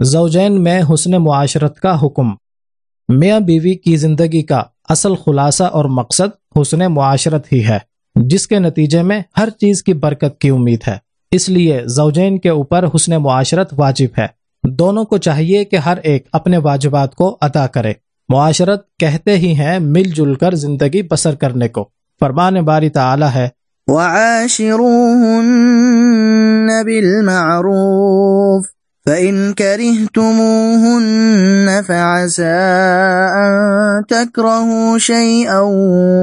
زوجین، میں حسن معاشرت کا حکم۔ میاں بیوی کی زندگی کا اصل خلاصہ اور مقصد حسن معاشرت ہی ہے، جس کے نتیجے میں ہر چیز کی برکت کی امید ہے۔ اس لیے زوجین کے اوپر حسن معاشرت واجب ہے۔ دونوں کو چاہیے کہ ہر ایک اپنے واجبات کو ادا کرے۔ معاشرت کہتے ہی ہیں، مل جل کر زندگی بسر کرنے کو۔ فرمان باری تعالی ہے فَإِن كَرِهْتُمُوهُنَّ فَعَسَىٰ أَن تَكْرَهُوا شَيْئًا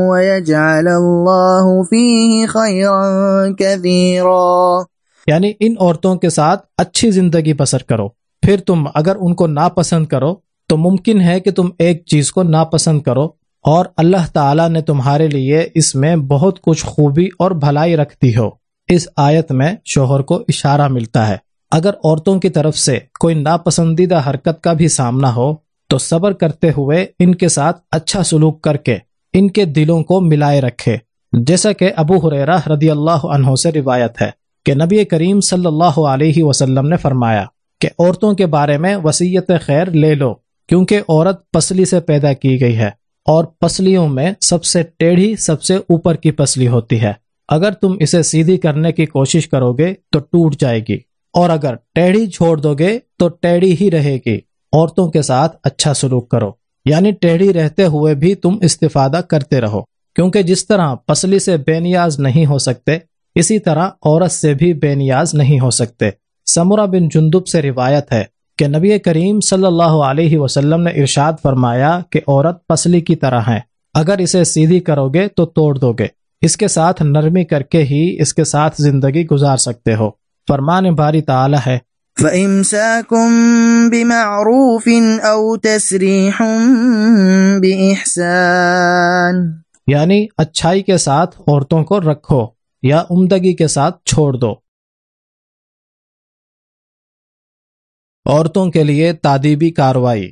وَيَجْعَلَ اللَّهُ فِيهِ خَيْرًا كَثِيرًا۔ یعنی ان عورتوں کے ساتھ اچھی زندگی بسر کرو۔ پھر تم اگر ان کو ناپسند کرو، تو ممکن ہے کہ تم ایک چیز کو ناپسند کرو۔ اور اللہ تعالیٰ نے تمہارے لیے اس میں بہت کچھ خوبی اور بھلائی رکھتی ہو۔ اس آیت میں شوہر کو اشارہ ملتا ہے۔ اگر عورتوں کی طرف سے کوئی ناپسندیدہ حرکت کا بھی سامنا ہو، تو صبر کرتے ہوئے ان کے ساتھ اچھا سلوک کر کے ان کے دلوں کو ملائے رکھے۔ جیسا کہ ابو حریرہ رضی اللہ عنہ سے روایت ہے کہ نبی کریم صلی اللہ علیہ وسلم نے فرمایا کہ عورتوں کے بارے میں وسیعت خیر لے لو، کیونکہ عورت پسلی سے پیدا کی گئی ہے اور پسلیوں میں سب سے ٹیڑھی، سب سے اوپر کی پسلی ہوتی ہے۔ اگر تم اسے سیدھی کرنے کی کوشش کرو گے تو ٹوٹ جائے گی۔ اور اگر ٹیڑھی چھوڑ دو گے تو ٹیڑھی ہی رہے گی۔ عورتوں کے ساتھ اچھا سلوک کرو۔ یعنی ٹیڑھی رہتے ہوئے بھی تم استفادہ کرتے رہو۔ کیونکہ جس طرح پسلی سے بے نیاز نہیں ہو سکتے، اسی طرح عورت سے بھی بے نیاز نہیں ہو سکتے۔ سمرہ بن جندب سے روایت ہے کہ نبی کریم صلی اللہ علیہ وسلم نے ارشاد فرمایا کہ عورت پسلی کی طرح ہے۔ اگر اسے سیدھی کرو گے تو توڑ دو گے۔ اس کے ساتھ نرمی کر کے ہی اس کے ساتھ زندگی گزار سکتے ہو۔ فرمان باری تعالی ہے۔ فَإِمْسَاكُمْ بِمَعْرُوفٍ أَوْ تَسْرِيحٌ بِإِحْسَانٍ۔ یعنی اچھائی کے ساتھ عورتوں کو رکھو یا عمدگی کے ساتھ چھوڑ دو۔ عورتوں کے لیے تعدیبی کاروائی۔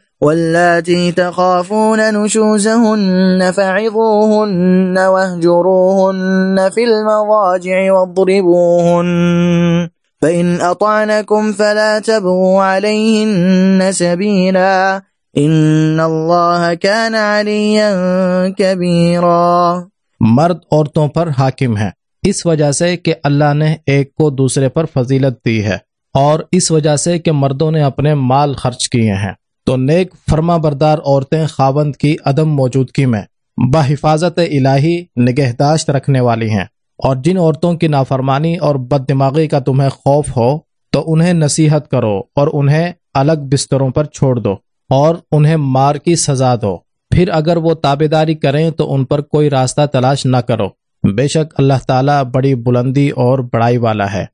واللاتي تخافون نشوزهن فعظوهن واهجروهن في المضاجع واضربوهن فإن أطعنكم فلا تبغوا عليهن سبيلا إن الله كان عليا كبيرا مرد عورتوں پر حاکم ہے۔ اس وجہ سے کہ اللہ نے ایک کو دوسرے پر فضیلت دی ہے اور اس وجہ سے کہ مردوں نے اپنے مال خرچ کیے ہیں۔ تو نیک فرما بردار عورتیں خاوند کی عدم موجودگی میں بحفاظت الہی نگہداشت رکھنے والی ہیں۔ اور جن عورتوں کی نافرمانی اور بد دماغی کا تمہیں خوف ہو، تو انہیں نصیحت کرو اور انہیں الگ بستروں پر چھوڑ دو اور انہیں مار کی سزا دو۔ پھر اگر وہ تابے داری کریں، تو ان پر کوئی راستہ تلاش نہ کرو۔ بے شک اللہ تعالیٰ بڑی بلندی اور بڑائی والا ہے۔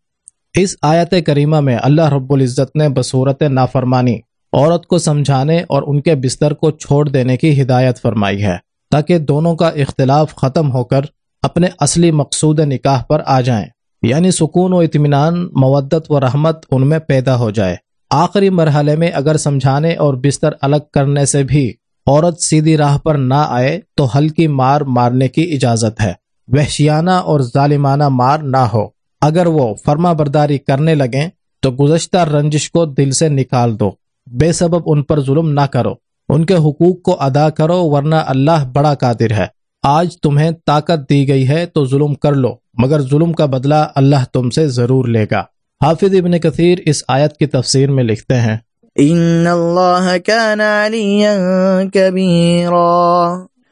اس آیت کریمہ میں اللہ رب العزت نے بصورت نافرمانی عورت کو سمجھانے اور ان کے بستر کو چھوڑ دینے کی ہدایت فرمائی ہے، تاکہ دونوں کا اختلاف ختم ہو کر اپنے اصلی مقصود نکاح پر آ جائیں۔ یعنی سکون و اطمینان، مودت و رحمت ان میں پیدا ہو جائے۔ آخری مرحلے میں اگر سمجھانے اور بستر الگ کرنے سے بھی عورت سیدھی راہ پر نہ آئے، تو ہلکی مار مارنے کی اجازت ہے۔ وحشیانہ اور ظالمانہ مار نہ ہو۔ اگر وہ فرما برداری کرنے لگیں، تو گزشتہ رنجش کو دل سے نکال دو۔ بے سبب ان پر ظلم نہ کرو۔ ان کے حقوق کو ادا کرو ورنہ اللہ بڑا قادر ہے۔ آج تمہیں طاقت دی گئی ہے تو ظلم کر لو مگر ظلم کا بدلہ اللہ تم سے ضرور لے گا۔ حافظ ابن کثیر اس آیت کی تفسیر میں لکھتے ہیں۔ ان اللہ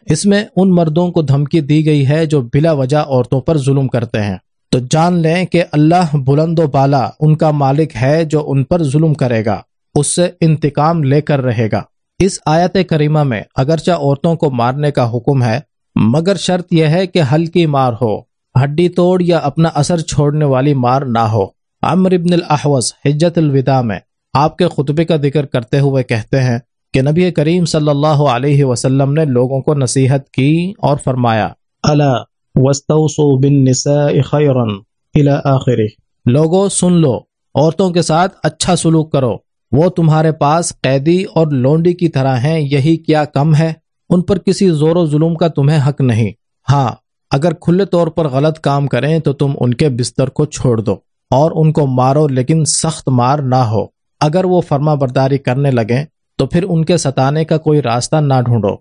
اس میں ان مردوں کو دھمکی دی گئی ہے جو بلا وجہ عورتوں پر ظلم کرتے ہیں۔ تو جان لیں کہ اللہ بلند و بالا ان کا مالک ہے جو ان پر ظلم کرے گا۔ اس سے انتقام لے کر رہے گا۔ اس آیت کریمہ میں اگرچہ عورتوں کو مارنے کا حکم ہے مگر شرط یہ ہے کہ ہلکی مار ہو ہڈی توڑ یا اپنا اثر چھوڑنے والی مار نہ ہو۔ عمر ابن الاحوز حجت الوداع میں آپ کے خطبے کا ذکر کرتے ہوئے کہتے ہیں کہ نبی کریم صلی اللہ علیہ وسلم نے لوگوں کو نصیحت کی اور فرمایا وَاسْتَوْصُوا بِالنِّسَاءِ خَيْرًا إِلَى آخِرِ لوگو سن لو عورتوں کے ساتھ اچھا سلوک کرو۔ وہ تمہارے پاس قیدی اور لونڈی کی طرح ہیں، یہی کیا کم ہے؟ ان پر کسی زور و ظلم کا تمہیں حق نہیں۔ ہاں اگر کھلے طور پر غلط کام کریں تو تم ان کے بستر کو چھوڑ دو اور ان کو مارو، لیکن سخت مار نہ ہو۔ اگر وہ فرما برداری کرنے لگیں تو پھر ان کے ستانے کا کوئی راستہ نہ ڈھونڈو۔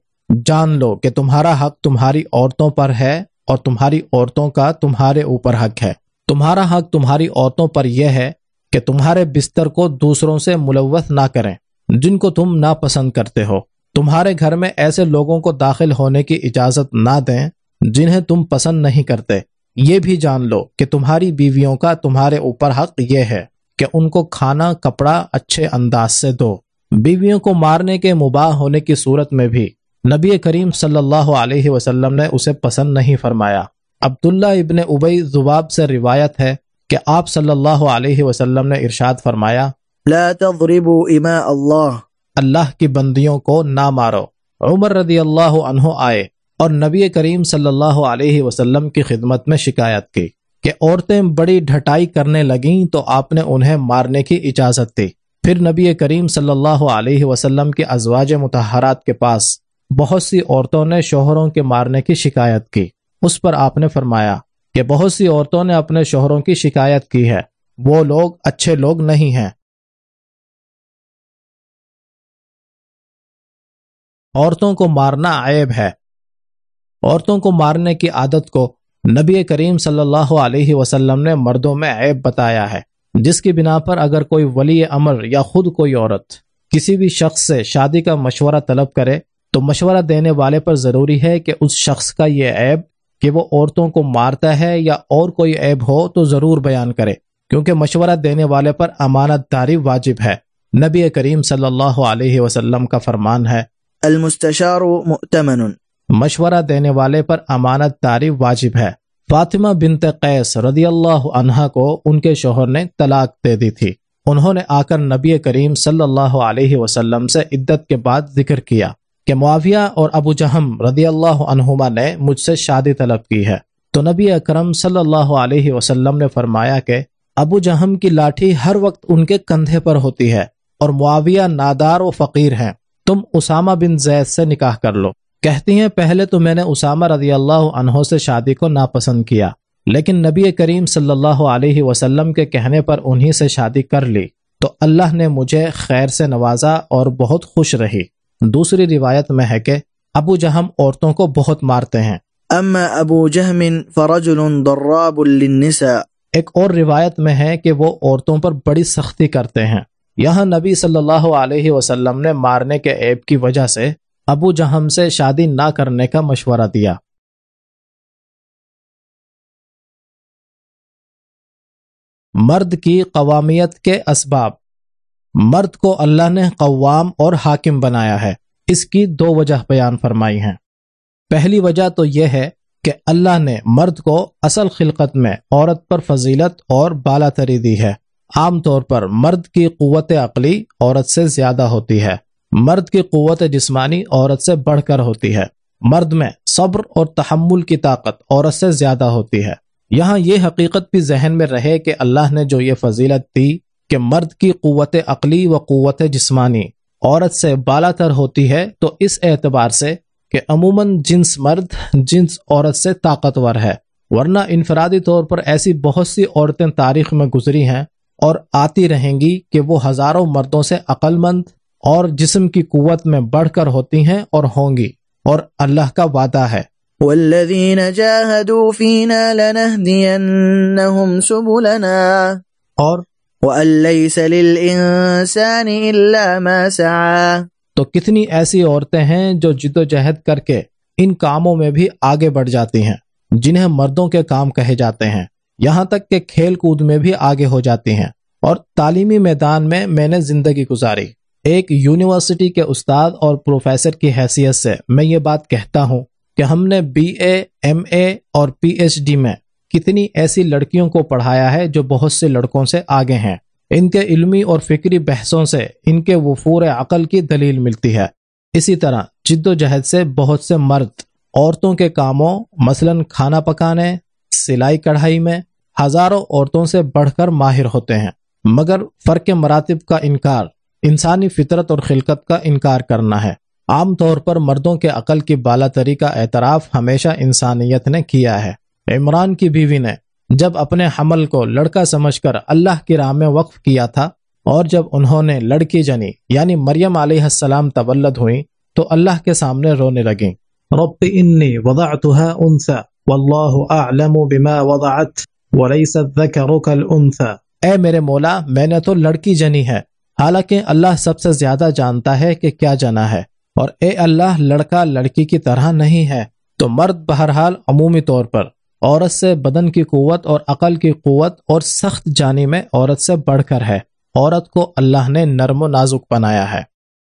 جان لو کہ تمہارا حق تمہاری عورتوں پر ہے اور تمہاری عورتوں کا تمہارے اوپر حق ہے۔ تمہارا حق تمہاری عورتوں پر یہ ہے کہ تمہارے بستر کو دوسروں سے ملوث نہ کریں، جن کو تم ناپسند کرتے ہو۔ تمہارے گھر میں ایسے لوگوں کو داخل ہونے کی اجازت نہ دیں جنہیں تم پسند نہیں کرتے۔ یہ بھی جان لو کہ تمہاری بیویوں کا تمہارے اوپر حق یہ ہے کہ ان کو کھانا، کپڑا اچھے انداز سے دو۔ بیویوں کو مارنے کے مباح ہونے کی صورت میں بھی نبی کریم صلی اللہ علیہ وسلم نے اسے پسند نہیں فرمایا۔ عبداللہ ابن ابئی زباب سے روایت ہے کہ آپ صلی اللہ علیہ وسلم نے ارشاد فرمایا لا تضربوا اماء اللہ۔ اللہ کی بندیوں کو نہ مارو۔ عمر رضی اللہ عنہ آئے اور نبی کریم صلی اللہ علیہ وسلم کی خدمت میں شکایت کی کہ عورتیں بڑی ڈھٹائی کرنے لگیں تو آپ نے انہیں مارنے کی اجازت دی۔ پھر نبی کریم صلی اللہ علیہ وسلم کے ازواج متحرات کے پاس بہت سی عورتوں نے شوہروں کے مارنے کی شکایت کی۔ اس پر آپ نے فرمایا کہ بہت سی عورتوں نے اپنے شوہروں کی شکایت کی ہے۔ وہ لوگ اچھے لوگ نہیں ہیں۔ عورتوں کو مارنا عیب ہے۔ عورتوں کو مارنے کی عادت کو نبی کریم صلی اللہ علیہ وسلم نے مردوں میں عیب بتایا ہے۔ جس کی بنا پر اگر کوئی ولی امر یا خود کوئی عورت کسی بھی شخص سے شادی کا مشورہ طلب کرے تو مشورہ دینے والے پر ضروری ہے کہ اس شخص کا یہ عیب کہ وہ عورتوں کو مارتا ہے یا اور کوئی عیب ہو تو ضرور بیان کرے کیونکہ مشورہ دینے والے پر امانت داری واجب ہے۔ نبی کریم صلی اللہ علیہ وسلم کا فرمان ہے المستشار مؤتمن۔ مشورہ دینے والے پر امانت داری واجب ہے۔ فاطمہ بنت قیس رضی اللہ عنہا کو ان کے شوہر نے طلاق دے دی تھی۔ انہوں نے آ کر نبی کریم صلی اللہ علیہ وسلم سے عدت کے بعد ذکر کیا۔ کہ معاویہ اور ابو جہم رضی اللہ عنہما نے مجھ سے شادی طلب کی ہے۔ تو نبی اکرم صلی اللہ علیہ وسلم نے فرمایا کہ ابو جہم کی لاٹھی ہر وقت ان کے کندھے پر ہوتی ہے اور معاویہ نادار و فقیر ہیں۔ تم اسامہ بن زید سے نکاح کر لو۔ کہتی ہیں، پہلے تو میں نے اسامہ رضی اللہ عنہ سے شادی کو ناپسند کیا، لیکن نبی کریم صلی اللہ علیہ وسلم کے کہنے پر انہی سے شادی کر لی۔ تو اللہ نے مجھے خیر سے نوازا اور بہت خوش رہی۔ دوسری روایت میں ہے کہ ابو جہم عورتوں کو بہت مارتے ہیں۔ اما ابو جہم فرجل ضراب للنساء۔ ایک اور روایت میں ہے کہ وہ عورتوں پر بڑی سختی کرتے ہیں۔ یہاں نبی صلی اللہ علیہ وسلم نے مارنے کے عیب کی وجہ سے ابو جہم سے شادی نہ کرنے کا مشورہ دیا۔ مرد کی قوامیت کے اسباب۔ مرد کو اللہ نے قوام اور حاکم بنایا ہے۔ اس کی دو وجہ بیان فرمائی ہیں۔ پہلی وجہ تو یہ ہے کہ اللہ نے مرد کو اصل خلقت میں عورت پر فضیلت اور بالا تری دی ہے۔ عام طور پر مرد کی قوت عقلی عورت سے زیادہ ہوتی ہے۔ مرد کی قوت جسمانی عورت سے بڑھ کر ہوتی ہے۔ مرد میں صبر اور تحمل کی طاقت عورت سے زیادہ ہوتی ہے۔ یہاں یہ حقیقت بھی ذہن میں رہے کہ اللہ نے جو یہ فضیلت دی کہ مرد کی قوت عقلی و قوت جسمانی عورت سے بالا تر ہوتی ہے تو اس اعتبار سے کہ عموماً جنس مرد جنس عورت سے طاقتور ہے۔ ورنہ انفرادی طور پر ایسی بہت سی عورتیں تاریخ میں گزری ہیں اور آتی رہیں گی کہ وہ ہزاروں مردوں سے عقل مند اور جسم کی قوت میں بڑھ کر ہوتی ہیں اور ہوں گی اور اللہ کا وعدہ ہے۔ والذین جاہدوا فینا لنہدینہم سبلنا۔ اور وَأَن لَيْسَ لِلْإِنسَانِ إِلَّا مَا سَعَى۔ تو کتنی ایسی عورتیں ہیں جو جد و جہد کر کے ان کاموں میں بھی آگے بڑھ جاتی ہیں، جنہیں مردوں کے کام کہے جاتے ہیں۔ یہاں تک کہ کھیل کود میں بھی آگے ہو جاتی ہیں۔ اور تعلیمی میدان میں میں نے زندگی گزاری۔ ایک یونیورسٹی کے استاد اور پروفیسر کی حیثیت سے میں یہ بات کہتا ہوں کہ ہم نے بی اے، ایم اے اور پی ایچ ڈی میں کتنی ایسی لڑکیوں کو پڑھایا ہے جو بہت سے لڑکوں سے آگے ہیں۔ ان کے علمی اور فکری بحثوں سے ان کے وفور عقل کی دلیل ملتی ہے۔ اسی طرح جد و جہد سے بہت سے مرد عورتوں کے کاموں، مثلا کھانا پکانے، سلائی کڑھائی میں ہزاروں عورتوں سے بڑھ کر ماہر ہوتے ہیں۔ مگر فرق مراتب کا انکار، انسانی فطرت اور خلقت کا انکار کرنا ہے۔ عام طور پر مردوں کے عقل کی بالا تری کا اعتراف ہمیشہ انسانیت نے کیا ہے۔ عمران کی بیوی نے جب اپنے حمل کو لڑکا سمجھ کر اللہ کی راہ میں وقف کیا تھا اور جب انہوں نے لڑکی جنی یعنی مریم علیہ السلام تولد ہوئی تو اللہ کے سامنے رونے لگیں۔ رب انی وضعتها انثى والله اعلم بما وضعت وليس الذكر كالانثى اے میرے مولا میں نے تو لڑکی جنی ہے۔ حالانکہ اللہ سب سے زیادہ جانتا ہے کہ کیا جنا ہے۔ اور اے اللہ لڑکا لڑکی کی طرح نہیں ہے۔ تو مرد بہرحال عمومی طور پر۔ عورت سے بدن کی قوت اور عقل کی قوت اور سخت جانی میں عورت سے بڑھ کر ہے۔ عورت کو اللہ نے نرم و نازک بنایا ہے۔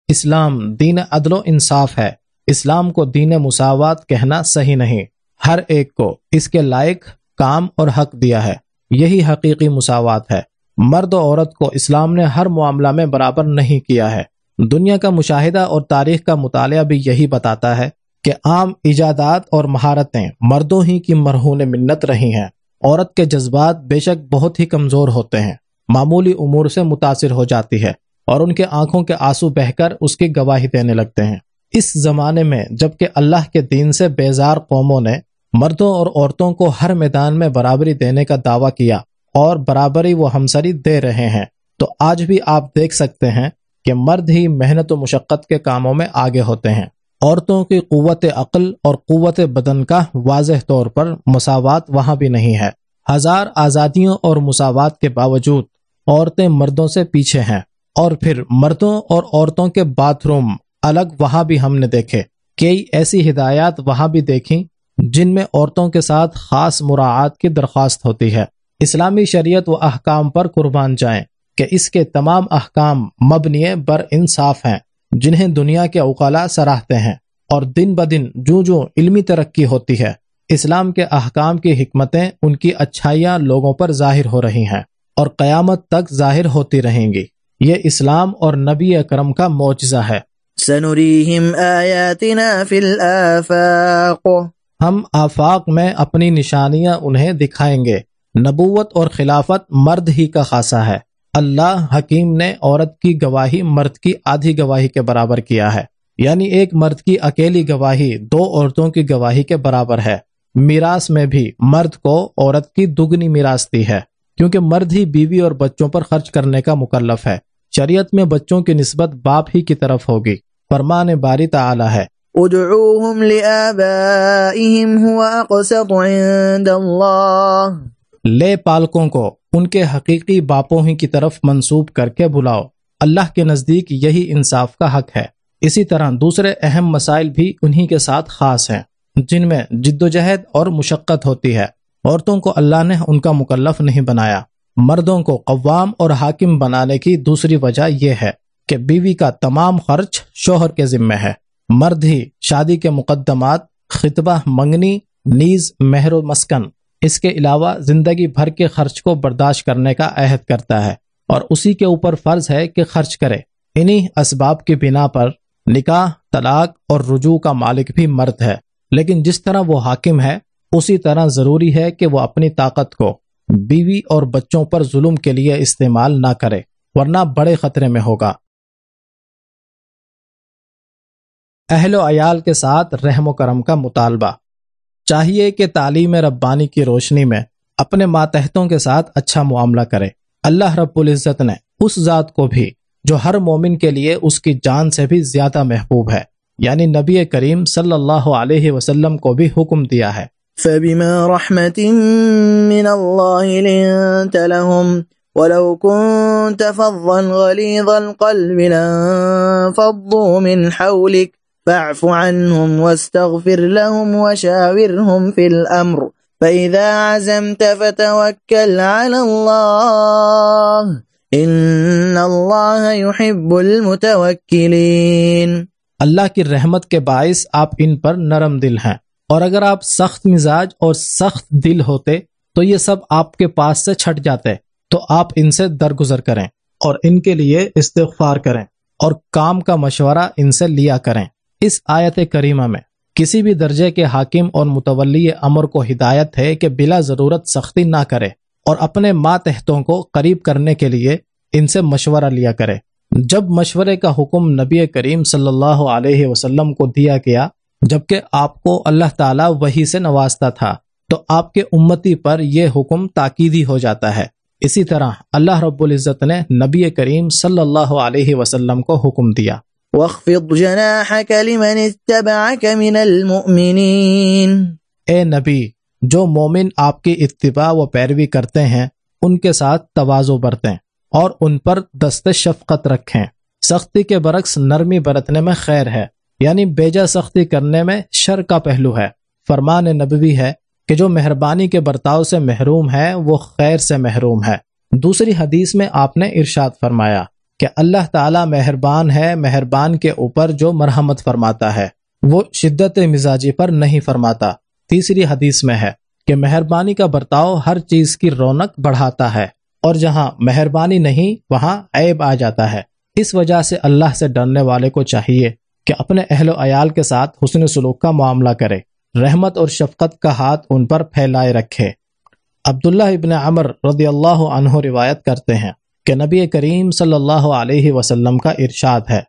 اسلام دین عدل و انصاف ہے۔ اسلام کو دین مساوات کہنا صحیح نہیں۔ ہر ایک کو اس کے لائق کام اور حق دیا ہے۔ یہی حقیقی مساوات ہے۔ مرد و عورت کو اسلام نے ہر معاملہ میں برابر نہیں کیا ہے۔ دنیا کا مشاہدہ اور تاریخ کا مطالعہ بھی یہی بتاتا ہے کہ عام ایجادات اور مہارتیں مردوں ہی کی مرہون منت رہی ہیں۔ عورت کے جذبات بے شک بہت ہی کمزور ہوتے ہیں۔ معمولی امور سے متاثر ہو جاتی ہے اور ان کے آنکھوں کے آنسو بہ کر اس کی گواہی دینے لگتے ہیں۔ اس زمانے میں جبکہ اللہ کے دین سے بیزار قوموں نے مردوں اور عورتوں کو ہر میدان میں برابری دینے کا دعویٰ کیا اور برابری وہ ہمسری دے رہے ہیں، تو آج بھی آپ دیکھ سکتے ہیں کہ مرد ہی محنت و مشقت کے کاموں میں آگے ہوتے ہیں۔ عورتوں کی قوت عقل اور قوت بدن کا واضح طور پر مساوات وہاں بھی نہیں ہے۔ ہزار آزادیوں اور مساوات کے باوجود عورتیں مردوں سے پیچھے ہیں۔ اور پھر مردوں اور عورتوں کے باتھ روم الگ وہاں بھی ہم نے دیکھے۔ کئی ایسی ہدایات وہاں بھی دیکھی جن میں عورتوں کے ساتھ خاص مراعات کی درخواست ہوتی ہے۔ اسلامی شریعت و احکام پر قربان جائیں کہ اس کے تمام احکام مبنی بر انصاف ہیں۔ جنہیں دنیا کے اوقلا سراہتے ہیں اور دن بدن جو جو علمی ترقی ہوتی ہے اسلام کے احکام کی حکمتیں ان کی اچھائیاں لوگوں پر ظاہر ہو رہی ہیں اور قیامت تک ظاہر ہوتی رہیں گی۔ یہ اسلام اور نبی اکرم کا معجزہ ہے۔ ہم آفاق میں اپنی نشانیاں انہیں دکھائیں گے۔ نبوت اور خلافت مرد ہی کا خاصا ہے۔ اللہ حکیم نے عورت کی گواہی مرد کی آدھی گواہی کے برابر کیا ہے۔ یعنی ایک مرد کی اکیلی گواہی دو عورتوں کی گواہی کے برابر ہے۔ میراث میں بھی مرد کو عورت کی دگنی میراث دی ہے، کیونکہ مرد ہی بیوی اور بچوں پر خرچ کرنے کا مکلف ہے۔ شریعت میں بچوں کی نسبت باپ ہی کی طرف ہوگی۔ فرمان باری تعالی ہے۔ ادعوهم اقسط عند لے پالکوں کو ان کے حقیقی باپوں ہی کی طرف منسوب کر کے بلاؤ۔ اللہ کے نزدیک یہی انصاف کا حق ہے۔ اسی طرح دوسرے اہم مسائل بھی انہی کے ساتھ خاص ہیں، جن میں جد و جہد اور مشقت ہوتی ہے۔ عورتوں کو اللہ نے ان کا مکلف نہیں بنایا۔ مردوں کو قوام اور حاکم بنانے کی دوسری وجہ یہ ہے کہ بیوی کا تمام خرچ شوہر کے ذمہ ہے۔ مرد ہی شادی کے مقدمات، خطبہ، منگنی، نیز، مہر و مسکن اس کے علاوہ زندگی بھر کے خرچ کو برداشت کرنے کا عہد کرتا ہے اور اسی کے اوپر فرض ہے کہ خرچ کرے۔ انہی اسباب کی بنا پر نکاح، طلاق اور رجوع کا مالک بھی مرد ہے۔ لیکن جس طرح وہ حاکم ہے، اسی طرح ضروری ہے کہ وہ اپنی طاقت کو بیوی اور بچوں پر ظلم کے لیے استعمال نہ کرے، ورنہ بڑے خطرے میں ہوگا۔ اہل و عیال کے ساتھ رحم و کرم کا مطالبہ۔ چاہیے کہ تعلیم ربانی کی روشنی میں اپنے ماتحتوں کے ساتھ اچھا معاملہ کرے۔ اللہ رب العزت نے اس ذات کو بھی، جو ہر مومن کے لیے اس کی جان سے بھی زیادہ محبوب ہے یعنی نبی کریم صلی اللہ علیہ وسلم کو بھی حکم دیا ہے۔ فبما من لنت لهم ولو كنت فظا غليظ القلب لانفضوا من حولك فاعف عنهم واستغفر لهم وشاورهم في الأمر. فإذا عزمت فتوكل على الله. إن الله يحب المتوكلين. اللہ کی رحمت کے باعث آپ ان پر نرم دل ہیں۔ اور اگر آپ سخت مزاج اور سخت دل ہوتے، تو یہ سب آپ کے پاس سے چھٹ جاتے۔ تو آپ ان سے درگزر کریں اور ان کے لیے استغفار کریں اور کام کا مشورہ ان سے لیا کریں۔ اس آیت کریمہ میں کسی بھی درجے کے حاکم اور متولی امر کو ہدایت ہے کہ بلا ضرورت سختی نہ کرے اور اپنے ماتحتوں کو قریب کرنے کے لیے ان سے مشورہ لیا کرے۔ جب مشورے کا حکم نبی کریم صلی اللہ علیہ وسلم کو دیا گیا، جبکہ آپ کو اللہ تعالیٰ وہی سے نوازتا تھا، تو آپ کے امتی پر یہ حکم تاکیدی ہو جاتا ہے۔ اسی طرح اللہ رب العزت نے نبی کریم صلی اللہ علیہ وسلم کو حکم دیا۔ واخفض جناحك لمن اتبعك من اے نبی، جو مومن آپ کی اتباع و پیروی کرتے ہیں، ان کے ساتھ توازو برتیں اور ان پر دست شفقت رکھیں۔ سختی کے برعکس نرمی برتنے میں خیر ہے یعنی بیجا سختی کرنے میں شر کا پہلو ہے۔ فرمان نبوی ہے کہ جو مہربانی کے برتاؤ سے محروم ہے، وہ خیر سے محروم ہے۔ دوسری حدیث میں آپ نے ارشاد فرمایا کہ اللہ تعالی مہربان ہے، مہربان کے اوپر جو مرحمت فرماتا ہے، وہ شدت مزاجی پر نہیں فرماتا۔ تیسری حدیث میں ہے کہ مہربانی کا برتاؤ ہر چیز کی رونق بڑھاتا ہے، اور جہاں مہربانی نہیں، وہاں عیب آ جاتا ہے۔ اس وجہ سے اللہ سے ڈرنے والے کو چاہیے کہ اپنے اہل و عیال کے ساتھ حسن سلوک کا معاملہ کرے۔ رحمت اور شفقت کا ہاتھ ان پر پھیلائے رکھے۔ عبداللہ ابن عمر رضی اللہ عنہ روایت کرتے ہیں۔ کہ نبی کریم صلی اللہ علیہ وسلم کا ارشاد ہے۔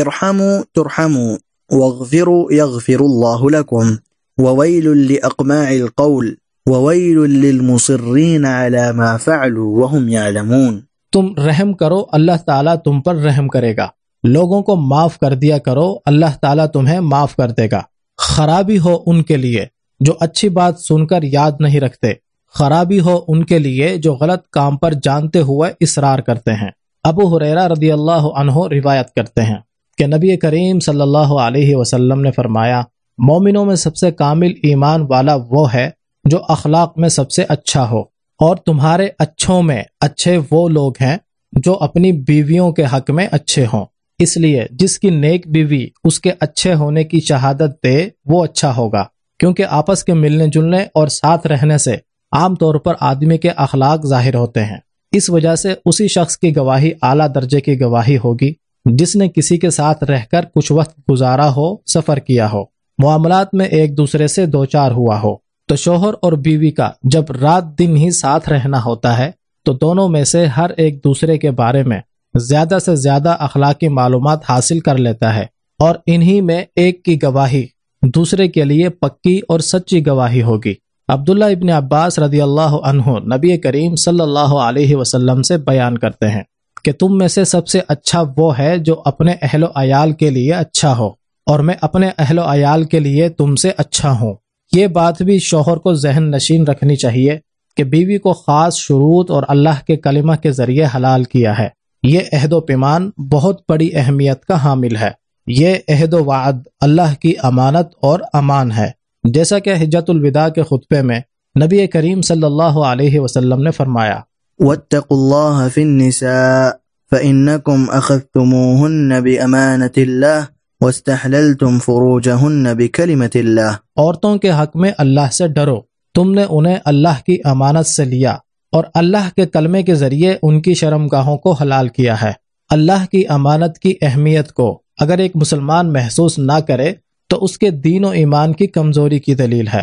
ارحموا ترحموا واغفروا يغفر الله لكم وويل لأقماع القول وويل للمصرين على ما فعلوا وهم يعلمون تم رحم کرو اللہ تعالیٰ تم پر رحم کرے گا۔ لوگوں کو معاف کر دیا کرو اللہ تعالیٰ تمہیں معاف کر دے گا۔ خرابی ہو ان کے لیے جو اچھی بات سن کر یاد نہیں رکھتے۔ خرابی ہو ان کے لیے جو غلط کام پر جانتے ہوئے اصرار کرتے ہیں۔ ابو حریرا رضی اللہ عنہ روایت کرتے ہیں کہ نبی کریم صلی اللہ علیہ وسلم نے فرمایا، مومنوں میں سب سے کامل ایمان والا وہ ہے جو اخلاق میں سب سے اچھا ہو، اور تمہارے اچھوں میں اچھے وہ لوگ ہیں جو اپنی بیویوں کے حق میں اچھے ہوں۔ اس لیے جس کی نیک بیوی اس کے اچھے ہونے کی شہادت دے، وہ اچھا ہوگا، کیونکہ آپس کے ملنے جلنے اور ساتھ رہنے سے عام طور پر آدمی کے اخلاق ظاہر ہوتے ہیں۔ اس وجہ سے اسی شخص کی گواہی اعلیٰ درجے کی گواہی ہوگی، جس نے کسی کے ساتھ رہ کر کچھ وقت گزارا ہو، سفر کیا ہو۔ معاملات میں ایک دوسرے سے دو چار ہوا ہو۔ تو شوہر اور بیوی کا جب رات دن ہی ساتھ رہنا ہوتا ہے، تو دونوں میں سے ہر ایک دوسرے کے بارے میں زیادہ سے زیادہ اخلاقی معلومات حاصل کر لیتا ہے اور انہی میں ایک کی گواہی دوسرے کے لیے پکی اور سچی گواہی ہوگی۔ عبداللہ ابن عباس رضی اللہ عنہ نبی کریم صلی اللہ علیہ وسلم سے بیان کرتے ہیں کہ تم میں سے سب سے اچھا وہ ہے جو اپنے اہل و عیال کے لیے اچھا ہو اور میں اپنے اہل و عیال کے لیے تم سے اچھا ہوں۔ یہ بات بھی شوہر کو ذہن نشین رکھنی چاہیے کہ بیوی کو خاص شروط اور اللہ کے کلمہ کے ذریعے حلال کیا ہے۔ یہ عہد و پیمان بہت بڑی اہمیت کا حامل ہے۔ یہ عہد و وعد اللہ کی امانت اور امان ہے۔ جیسا کہ حجت الوداع کے خطبے میں نبی کریم صلی اللہ علیہ وسلم نے فرمایا واتقوا الله في النساء فإنكم أخذتموهن بأمانة الله واستحللتم فروجهن بكلمة الله عورتوں کے حق میں اللہ سے ڈرو۔ تم نے انہیں اللہ کی امانت سے لیا اور اللہ کے کلمے کے ذریعے ان کی شرم گاہوں کو حلال کیا ہے۔ اللہ کی امانت کی اہمیت کو اگر ایک مسلمان محسوس نہ کرے تو اس کے دین و ایمان کی کمزوری کی دلیل ہے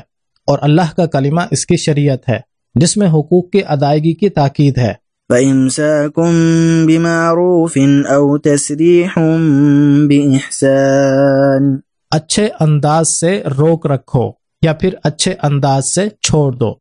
اور اللہ کا کلمہ اس کی شریعت ہے جس میں حقوق کی ادائیگی کی تاکید ہے۔ فَإِمْسَاكُمْ بِمَعْرُوفٍ أَوْ تَسْرِيحٌ بِإِحْسَانٍ۔ اچھے انداز سے روک رکھو یا پھر اچھے انداز سے چھوڑ دو۔